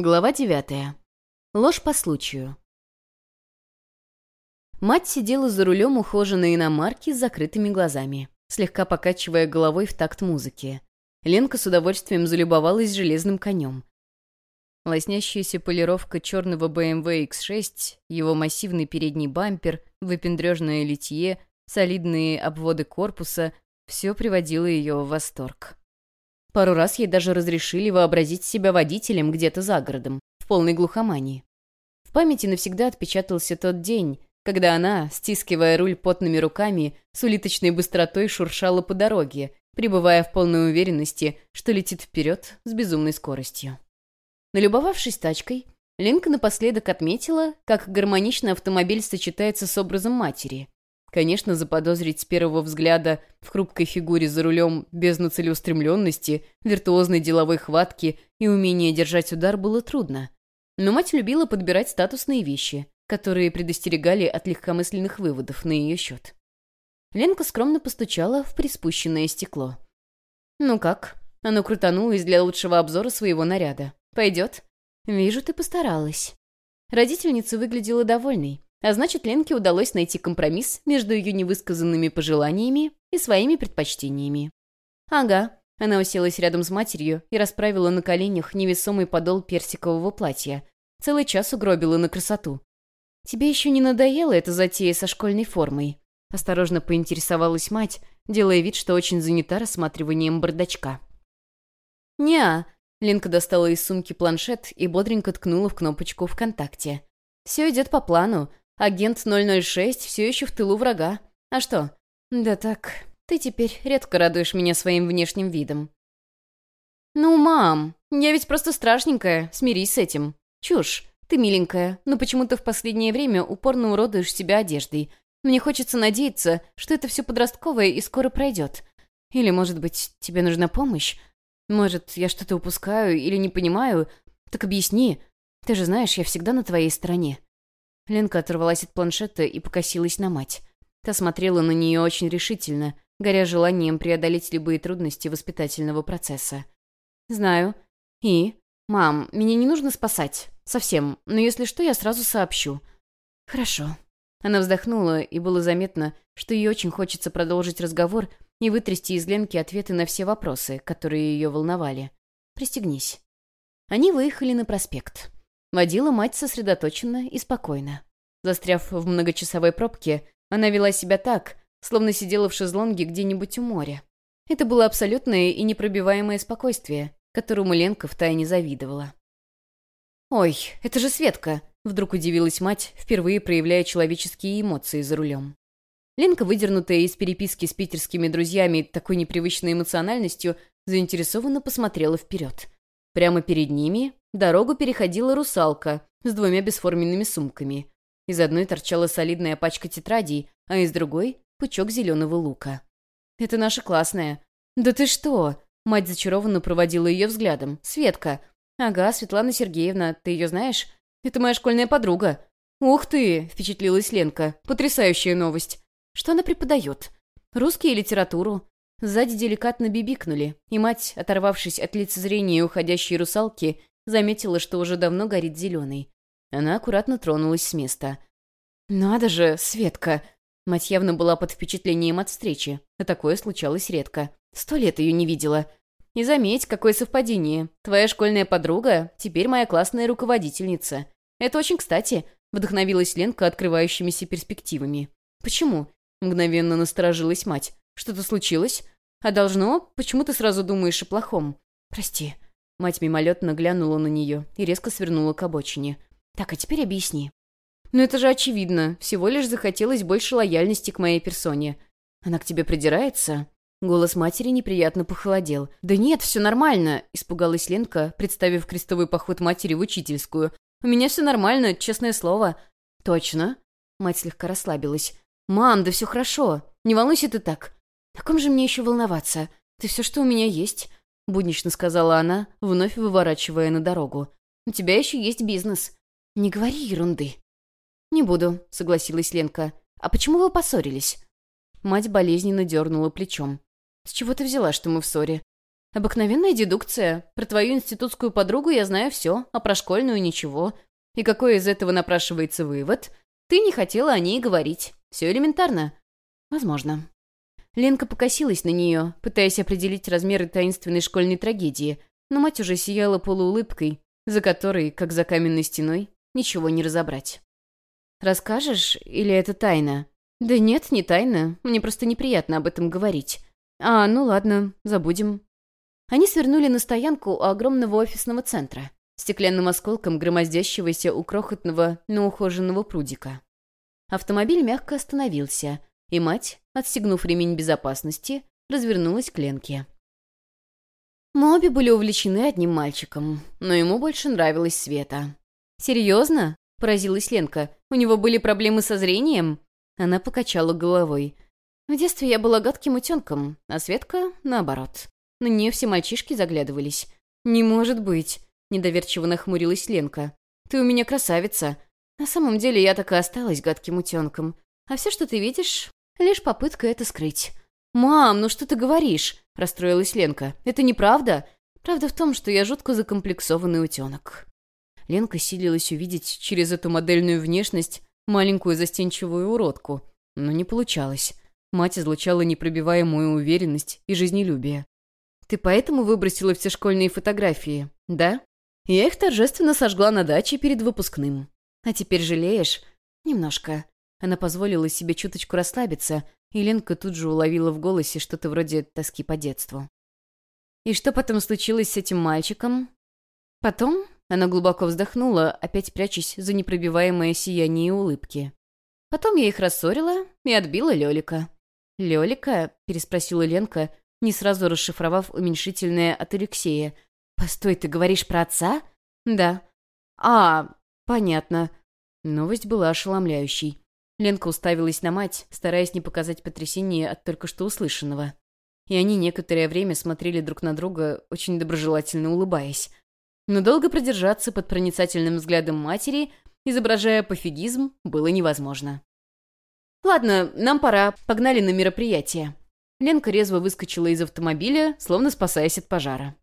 Глава девятая. Ложь по случаю. Мать сидела за рулем ухоженной иномарки с закрытыми глазами, слегка покачивая головой в такт музыки. Ленка с удовольствием залюбовалась железным конем. Лоснящаяся полировка черного BMW X6, его массивный передний бампер, выпендрежное литье, солидные обводы корпуса — все приводило ее в восторг. Пару раз ей даже разрешили вообразить себя водителем где-то за городом, в полной глухомании. В памяти навсегда отпечатался тот день, когда она, стискивая руль потными руками, с улиточной быстротой шуршала по дороге, пребывая в полной уверенности, что летит вперед с безумной скоростью. Налюбовавшись тачкой, Ленка напоследок отметила, как гармонично автомобиль сочетается с образом матери, Конечно, заподозрить с первого взгляда в хрупкой фигуре за рулем без целеустремленности, виртуозной деловой хватки и умения держать удар было трудно. Но мать любила подбирать статусные вещи, которые предостерегали от легкомысленных выводов на ее счет. Ленка скромно постучала в приспущенное стекло. «Ну как?» Оно крутанулось для лучшего обзора своего наряда. «Пойдет?» «Вижу, ты постаралась». Родительница выглядела довольной, а значит, Ленке удалось найти компромисс между ее невысказанными пожеланиями и своими предпочтениями. «Ага». Она уселась рядом с матерью и расправила на коленях невесомый подол персикового платья. Целый час угробила на красоту. «Тебе еще не надоело эта затея со школьной формой?» Осторожно поинтересовалась мать, делая вид, что очень занята рассматриванием бардачка. «Не-а», Ленка достала из сумки планшет и бодренько ткнула в кнопочку ВКонтакте. «Все идет по плану. Агент 006 все еще в тылу врага. А что? Да так, ты теперь редко радуешь меня своим внешним видом. Ну, мам, я ведь просто страшненькая, смирись с этим. Чушь. Ты миленькая, но почему-то в последнее время упорно уродуешь себя одеждой. Мне хочется надеяться, что это все подростковое и скоро пройдет. Или, может быть, тебе нужна помощь? Может, я что-то упускаю или не понимаю? Так объясни. Ты же знаешь, я всегда на твоей стороне. Ленка оторвалась от планшета и покосилась на мать. Та смотрела на нее очень решительно, горя желанием преодолеть любые трудности воспитательного процесса. «Знаю. И? Мам, меня не нужно спасать. Совсем. Но если что, я сразу сообщу». «Хорошо». Она вздохнула, и было заметно, что ей очень хочется продолжить разговор и вытрясти из Ленки ответы на все вопросы, которые ее волновали. «Пристегнись». Они выехали на проспект. Водила мать сосредоточенно и спокойно. Застряв в многочасовой пробке, она вела себя так, словно сидела в шезлонге где-нибудь у моря. Это было абсолютное и непробиваемое спокойствие, которому Ленка втайне завидовала. «Ой, это же Светка!» — вдруг удивилась мать, впервые проявляя человеческие эмоции за рулем. Ленка, выдернутая из переписки с питерскими друзьями такой непривычной эмоциональностью, заинтересованно посмотрела вперед. Прямо перед ними дорогу переходила русалка с двумя бесформенными сумками. Из одной торчала солидная пачка тетрадей, а из другой — пучок зеленого лука. «Это наша классная». «Да ты что?» Мать зачарованно проводила ее взглядом. «Светка». «Ага, Светлана Сергеевна, ты ее знаешь? Это моя школьная подруга». «Ух ты!» — впечатлилась Ленка. «Потрясающая новость». «Что она преподает?» «Русский и литературу». Сзади деликатно бибикнули, и мать, оторвавшись от лицезрения уходящей русалки, заметила, что уже давно горит зеленый. Она аккуратно тронулась с места. «Надо же, Светка!» Мать явно была под впечатлением от встречи, а такое случалось редко. Сто лет ее не видела. И заметь, какое совпадение. Твоя школьная подруга теперь моя классная руководительница. Это очень кстати, вдохновилась Ленка открывающимися перспективами. «Почему?» — мгновенно насторожилась мать. Что-то случилось? А должно? Почему ты сразу думаешь о плохом? Прости. Мать мимолетно глянула на нее и резко свернула к обочине. Так, а теперь объясни. Ну это же очевидно. Всего лишь захотелось больше лояльности к моей персоне. Она к тебе придирается? Голос матери неприятно похолодел. «Да нет, все нормально», — испугалась Ленка, представив крестовый поход матери в учительскую. «У меня все нормально, честное слово». «Точно?» Мать слегка расслабилась. «Мам, да все хорошо. Не волнуйся ты так. «О ком же мне еще волноваться? Ты все, что у меня есть», — буднично сказала она, вновь выворачивая на дорогу. «У тебя еще есть бизнес. Не говори ерунды». «Не буду», — согласилась Ленка. «А почему вы поссорились?» Мать болезненно дернула плечом. «С чего ты взяла, что мы в ссоре?» Обыкновенная дедукция. Про твою институтскую подругу я знаю все, а про школьную ничего. И какой из этого напрашивается вывод? Ты не хотела о ней говорить. Все элементарно. Возможно. Ленка покосилась на нее, пытаясь определить размеры таинственной школьной трагедии, но мать уже сияла полуулыбкой, за которой, как за каменной стеной, ничего не разобрать. «Расскажешь, или это тайна?» «Да нет, не тайна. Мне просто неприятно об этом говорить». «А, ну ладно, забудем». Они свернули на стоянку у огромного офисного центра, стеклянным осколком громоздящегося у крохотного, но ухоженного прудика. Автомобиль мягко остановился, и мать, отстегнув ремень безопасности, развернулась к Ленке. Мы обе были увлечены одним мальчиком, но ему больше нравилась Света. «Серьезно?» — поразилась Ленка. «У него были проблемы со зрением?» Она покачала головой. «В детстве я была гадким утенком, а Светка — наоборот. На нее все мальчишки заглядывались. «Не может быть!» — недоверчиво нахмурилась Ленка. «Ты у меня красавица. На самом деле я так и осталась гадким утенком. А все, что ты видишь, лишь попытка это скрыть. «Мам, ну что ты говоришь?» — расстроилась Ленка. «Это неправда. Правда в том, что я жутко закомплексованный утенок». Ленка силилась увидеть через эту модельную внешность маленькую застенчивую уродку, но не получалось. Мать излучала непробиваемую уверенность и жизнелюбие. «Ты поэтому выбросила все школьные фотографии, да?» Я их торжественно сожгла на даче перед выпускным. А теперь жалеешь? Немножко. Она позволила себе чуточку расслабиться, и Ленка тут же уловила в голосе что-то вроде тоски по детству. «И что потом случилось с этим мальчиком?» Потом она глубоко вздохнула, опять прячась за непробиваемое сияние улыбки. Потом я их рассорила и отбила Лёлика. «Лёлика?» — переспросила Ленка, не сразу расшифровав уменьшительное от Алексея. «Постой, ты говоришь про отца?» «Да». «А, понятно». Новость была ошеломляющей. Ленка уставилась на мать, стараясь не показать потрясение от только что услышанного. И они некоторое время смотрели друг на друга, очень доброжелательно улыбаясь. Но долго продержаться под проницательным взглядом матери, изображая пофигизм, было невозможно. «Ладно, нам пора, погнали на мероприятие». Ленка резво выскочила из автомобиля, словно спасаясь от пожара.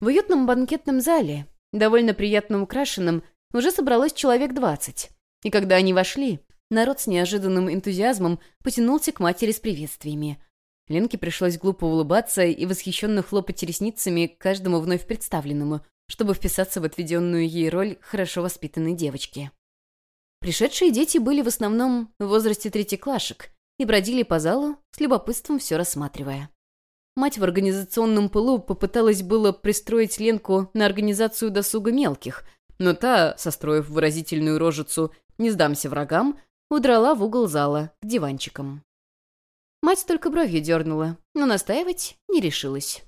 В уютном банкетном зале, довольно приятно украшенном, уже собралось человек двадцать. И когда они вошли, народ с неожиданным энтузиазмом потянулся к матери с приветствиями. Ленке пришлось глупо улыбаться и восхищенно хлопать ресницами каждому вновь представленному, чтобы вписаться в отведенную ей роль хорошо воспитанной девочки. Пришедшие дети были в основном в возрасте третьеклашек и бродили по залу, с любопытством все рассматривая. Мать в организационном пылу попыталась было пристроить Ленку на организацию досуга мелких, но та, состроив выразительную рожицу «не сдамся врагам», удрала в угол зала, к диванчикам. Мать только бровью дернула, но настаивать не решилась.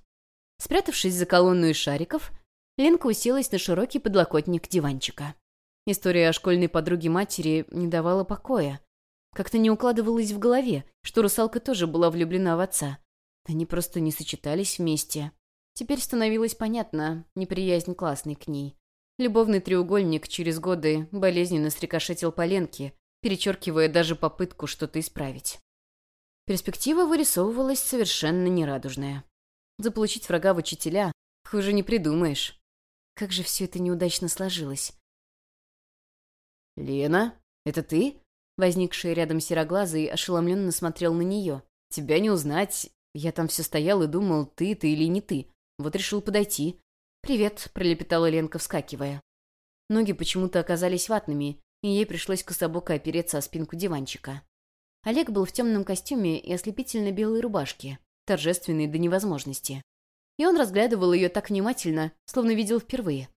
Спрятавшись за колонну из шариков, Ленка уселась на широкий подлокотник диванчика. История о школьной подруге матери не давала покоя. Как-то не укладывалось в голове, что русалка тоже была влюблена в отца. Они просто не сочетались вместе. Теперь становилось понятно неприязнь классной к ней. Любовный треугольник через годы болезненно срикошетил по Ленке, перечеркивая даже попытку что-то исправить. Перспектива вырисовывалась совершенно нерадужная. Заполучить врага в учителя хуже не придумаешь. Как же все это неудачно сложилось. «Лена, это ты?» Возникший рядом сероглазый ошеломленно смотрел на нее. «Тебя не узнать. Я там все стоял и думал, ты ты или не ты. Вот решил подойти». «Привет», — пролепетала Ленка, вскакивая. Ноги почему-то оказались ватными, и ей пришлось кособоко опереться о спинку диванчика. Олег был в темном костюме и ослепительно белой рубашке, торжественной до невозможности. И он разглядывал ее так внимательно, словно видел впервые.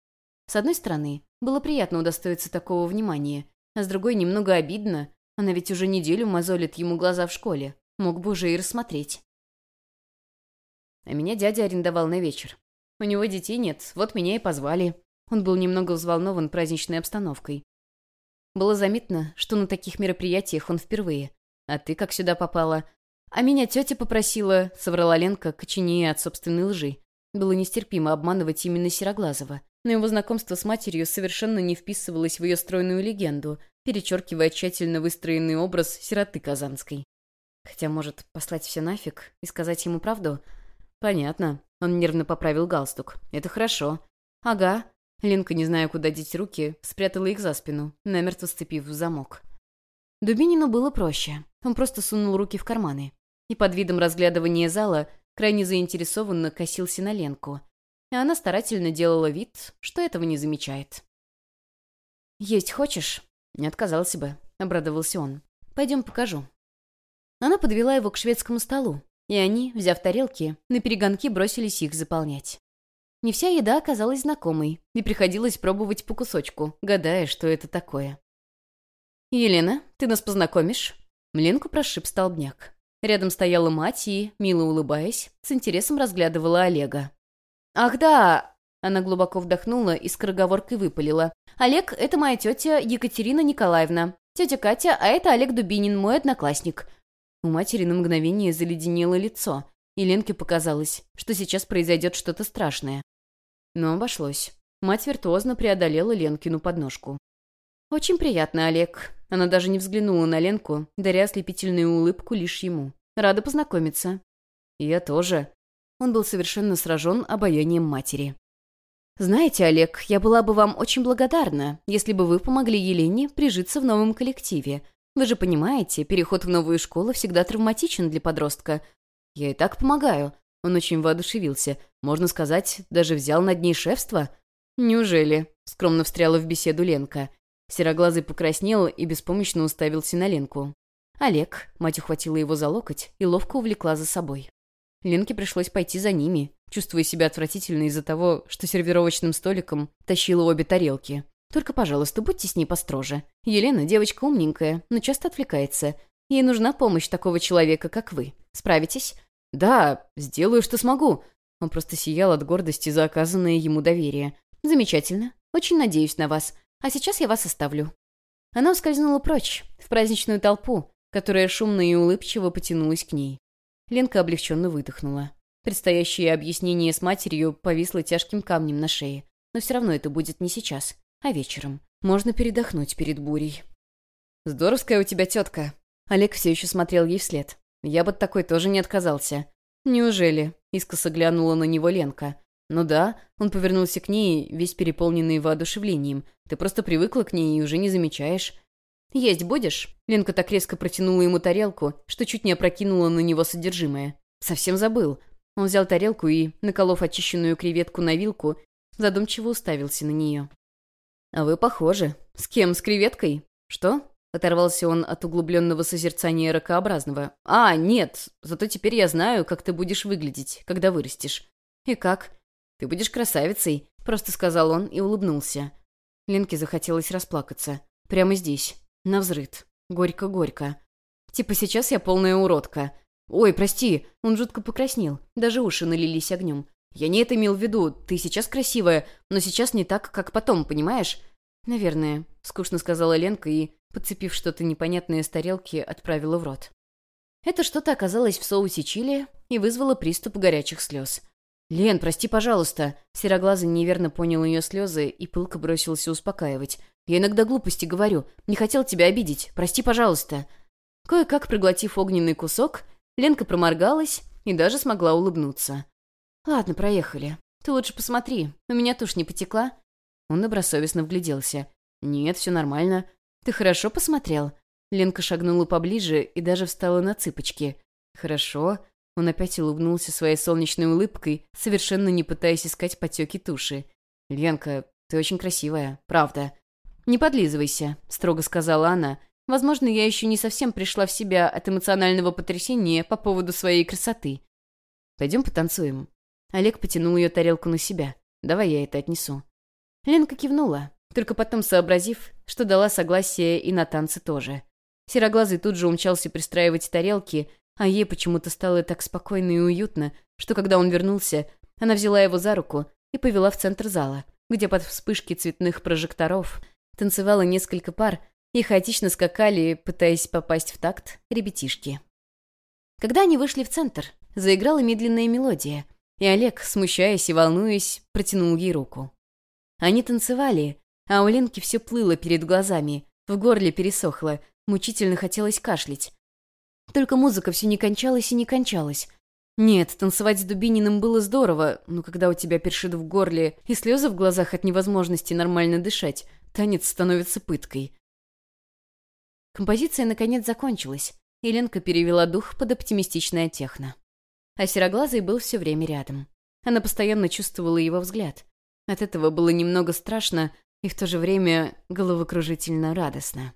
С одной стороны, было приятно удостоиться такого внимания, а с другой немного обидно, она ведь уже неделю мозолит ему глаза в школе, мог бы уже и рассмотреть. А меня дядя арендовал на вечер. У него детей нет, вот меня и позвали. Он был немного взволнован праздничной обстановкой. Было заметно, что на таких мероприятиях он впервые. А ты как сюда попала? А меня тетя попросила, соврала Ленка, коченея от собственной лжи. Было нестерпимо обманывать именно Сероглазова. Но его знакомство с матерью совершенно не вписывалось в ее стройную легенду, перечеркивая тщательно выстроенный образ сироты Казанской. Хотя, может, послать все нафиг и сказать ему правду? Понятно. Он нервно поправил галстук. «Это хорошо». «Ага». Ленка, не зная, куда деть руки, спрятала их за спину, намертво сцепив в замок. Дубинину было проще. Он просто сунул руки в карманы. И под видом разглядывания зала крайне заинтересованно косился на Ленку. И она старательно делала вид, что этого не замечает. «Есть хочешь?» «Не отказался бы», — обрадовался он. «Пойдем покажу». Она подвела его к шведскому столу, и они, взяв тарелки, на перегонки бросились их заполнять. Не вся еда оказалась знакомой, и приходилось пробовать по кусочку, гадая, что это такое. «Елена, ты нас познакомишь?» Мленку прошиб столбняк. Рядом стояла мать и, мило улыбаясь, с интересом разглядывала Олега. «Ах да!» Она глубоко вдохнула и скороговоркой выпалила. «Олег — это моя тетя Екатерина Николаевна. Тетя Катя, а это Олег Дубинин, мой одноклассник. У матери на мгновение заледенело лицо, и Ленке показалось, что сейчас произойдет что-то страшное. Но обошлось. Мать виртуозно преодолела Ленкину подножку. «Очень приятно, Олег». Она даже не взглянула на Ленку, даря ослепительную улыбку лишь ему. «Рада познакомиться». «Я тоже». Он был совершенно сражен обаянием матери. «Знаете, Олег, я была бы вам очень благодарна, если бы вы помогли Елене прижиться в новом коллективе. Вы же понимаете, переход в новую школу всегда травматичен для подростка. Я и так помогаю. Он очень воодушевился. Можно сказать, даже взял над ней шефство. Неужели? Скромно встряла в беседу Ленка. Сероглазый покраснел и беспомощно уставился на Ленку. Олег, мать ухватила его за локоть и ловко увлекла за собой. Ленке пришлось пойти за ними, чувствуя себя отвратительно из-за того, что сервировочным столиком тащила обе тарелки. Только, пожалуйста, будьте с ней построже. Елена девочка умненькая, но часто отвлекается. Ей нужна помощь такого человека, как вы. Справитесь? Да, сделаю, что смогу. Он просто сиял от гордости за оказанное ему доверие. Замечательно. Очень надеюсь на вас. А сейчас я вас оставлю. Она ускользнула прочь, в праздничную толпу, которая шумно и улыбчиво потянулась к ней. Ленка облегченно выдохнула. Предстоящее объяснение с матерью повисло тяжким камнем на шее. Но все равно это будет не сейчас а вечером. Можно передохнуть перед бурей. «Здоровская у тебя тетка». Олег все еще смотрел ей вслед. «Я бы такой тоже не отказался». «Неужели?» — искоса глянула на него Ленка. «Ну да», — он повернулся к ней, весь переполненный воодушевлением. «Ты просто привыкла к ней и уже не замечаешь». «Есть будешь?» Ленка так резко протянула ему тарелку, что чуть не опрокинула на него содержимое. «Совсем забыл». Он взял тарелку и, наколов очищенную креветку на вилку, задумчиво уставился на нее. «А вы похожи. С кем? С креветкой?» «Что?» — оторвался он от углубленного созерцания ракообразного. «А, нет, зато теперь я знаю, как ты будешь выглядеть, когда вырастешь». «И как?» «Ты будешь красавицей», — просто сказал он и улыбнулся. Ленке захотелось расплакаться. Прямо здесь, на взрыд. Горько-горько. Типа сейчас я полная уродка. Ой, прости, он жутко покраснел. Даже уши налились огнем. Я не это имел в виду. Ты сейчас красивая, но сейчас не так, как потом, понимаешь? Наверное, скучно сказала Ленка и, подцепив что-то непонятное с тарелки, отправила в рот. Это что-то оказалось в соусе чили и вызвало приступ горячих слез. «Лен, прости, пожалуйста!» Сероглазый неверно понял ее слезы и пылко бросился успокаивать. «Я иногда глупости говорю. Не хотел тебя обидеть. Прости, пожалуйста!» Кое-как проглотив огненный кусок, Ленка проморгалась и даже смогла улыбнуться. «Ладно, проехали. Ты лучше посмотри, у меня тушь не потекла?» Он добросовестно вгляделся. «Нет, все нормально. Ты хорошо посмотрел?» Ленка шагнула поближе и даже встала на цыпочки. «Хорошо». Он опять улыбнулся своей солнечной улыбкой, совершенно не пытаясь искать потеки туши. «Ленка, ты очень красивая, правда». «Не подлизывайся», — строго сказала она. «Возможно, я еще не совсем пришла в себя от эмоционального потрясения по поводу своей красоты. Пойдем потанцуем». Олег потянул ее тарелку на себя. «Давай я это отнесу». Ленка кивнула, только потом сообразив, что дала согласие и на танцы тоже. Сероглазый тут же умчался пристраивать тарелки, а ей почему-то стало так спокойно и уютно, что когда он вернулся, она взяла его за руку и повела в центр зала, где под вспышки цветных прожекторов танцевало несколько пар и хаотично скакали, пытаясь попасть в такт, ребятишки. Когда они вышли в центр, заиграла медленная мелодия — и Олег, смущаясь и волнуясь, протянул ей руку. Они танцевали, а у Ленки все плыло перед глазами, в горле пересохло, мучительно хотелось кашлять. Только музыка все не кончалась и не кончалась. Нет, танцевать с Дубининым было здорово, но когда у тебя першит в горле и слезы в глазах от невозможности нормально дышать, танец становится пыткой. Композиция наконец закончилась, и Ленка перевела дух под оптимистичное техно. А Сероглазый был все время рядом. Она постоянно чувствовала его взгляд. От этого было немного страшно и в то же время головокружительно радостно.